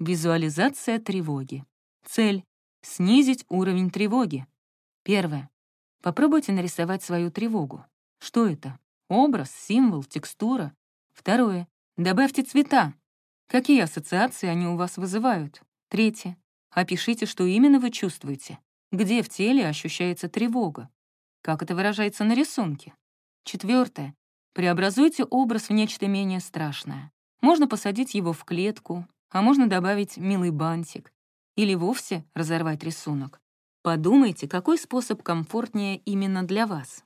Визуализация тревоги. Цель — снизить уровень тревоги. Первое. Попробуйте нарисовать свою тревогу. Что это? Образ, символ, текстура? Второе. Добавьте цвета. Какие ассоциации они у вас вызывают? Третье. Опишите, что именно вы чувствуете. Где в теле ощущается тревога? Как это выражается на рисунке? Четвертое. Преобразуйте образ в нечто менее страшное. Можно посадить его в клетку, а можно добавить милый бантик или вовсе разорвать рисунок. Подумайте, какой способ комфортнее именно для вас.